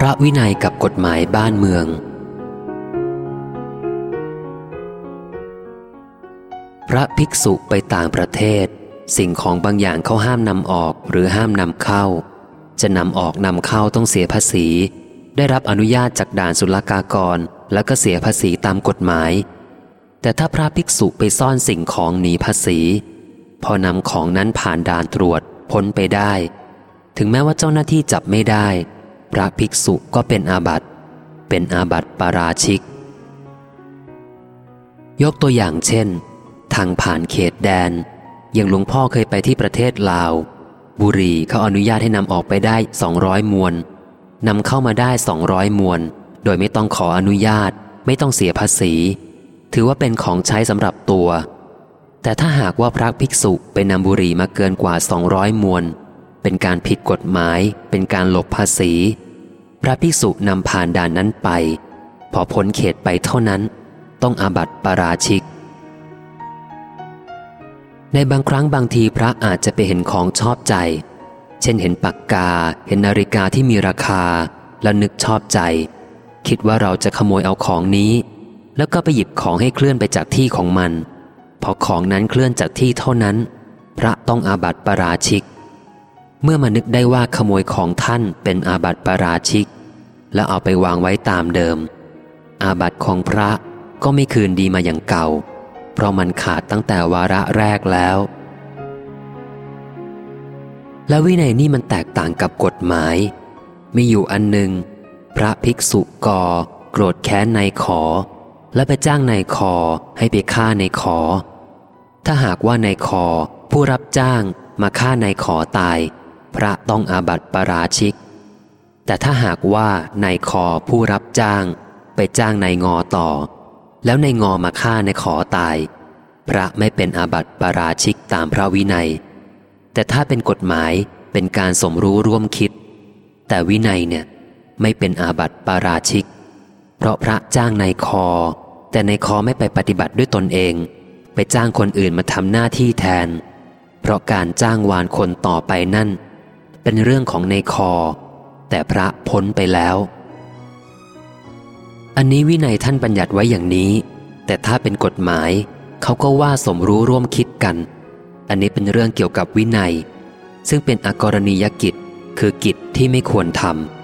พระวินัยกับกฎหมายบ้านเมือง พระภิกษุไปต่างประเทศ สิ่งของบางอย่างเขาห้ามนำออกหรือห้ามนำเข้า จะนำออกนำเข้าต้องเสียภาษี ได้รับอนุญาตจากด่านศุลกากร แล้วก็เสียภาษีตามกฎหมาย แต่ถ้าพระภิกษุไปซ่อนสิ่งของหนีภาษี พอนำของนั้นผ่านด่านตรวจพ้นไปได้ ถึงแม้ว่าเจ้าหน้าที่จับไม่ได้ พระภิกษุก็เป็นอาบัติ เป็นอาบัติปาราชิก ยกตัวอย่างเช่น ทางผ่านเขตแดน อย่างหลวงพ่อเคยไปที่ประเทศลาว บุรีเขาอนุญาตให้นำออกไปได้ 200 มวนนำเข้ามาได้ 200 มวน โดยไม่ต้องขออนุญาต ไม่ต้องเสียภาษี ถือว่าเป็นของใช้สำหรับตัว แต่ถ้าหากว่าพระภิกษุไปนำบุรีมาเกินกว่า 200 มวน เป็นการผิดกฎหมาย เป็นการหลบภาษี พระภิกษุนำผ่านด่านนั้นไป พอพ้นเขตไปเท่านั้น ต้องอาบัติปาราชิก ในบางครั้งบางทีพระอาจจะไปเห็นของชอบใจ เช่นเห็นปากกา เห็นนาฬิกาที่มีราคา แล้วนึกชอบใจ คิดว่าเราจะขโมยเอาของนี้ แล้วก็ไปหยิบของให้เคลื่อนไปจากที่ของมัน พอของนั้นเคลื่อนจากที่เท่านั้น พระต้องอาบัติปาราชิก เมื่อมานึกได้ว่าขโมยของท่านเป็นอาบัติปราชิก แล้วเอาไปวางไว้ตามเดิม อาบัติของพระก็ไม่คืนดีมาอย่างเก่า เพราะมันขาดตั้งแต่วาระแรกแล้ว และวินัยนี่มันแตกต่างกับกฎหมาย มีอยู่อันหนึ่งพระภิกษุกอโกรธแค้นนายขอ และไปจ้างนายคอให้ไปฆ่านายขอ ถ้าหากว่านายคอผู้รับจ้างมาฆ่านายขอตาย พระต้องอาบัติปราชิก แต่ถ้าหากว่านายคอผู้รับจ้าง ไปจ้างนายงอต่อ แล้วนายงอมาฆ่านายขอตาย พระไม่เป็นอาบัติปราชิกตามพระวินัย แต่ถ้าเป็นกฎหมายเป็นการสมรู้ร่วมคิด แต่วินัยเนี่ยไม่เป็นอาบัติปาราชิก เพราะพระจ้างนายคอ แต่นายคอไม่ไปปฏิบัติด้วยตนเอง ไปจ้างคนอื่นมาทำหน้าที่แทน เพราะการจ้างวานคนต่อไปนั่น เป็นเรื่องของในคอ แต่พระพ้นไปแล้ว อันนี้วินัยท่านบัญญัติไว้อย่างนี้ แต่ถ้าเป็นกฎหมาย เขาก็ว่าสมรู้ร่วมคิดกัน อันนี้เป็นเรื่องเกี่ยวกับวินัย ซึ่งเป็นอกรณียกิจ คือกิจที่ไม่ควรทำ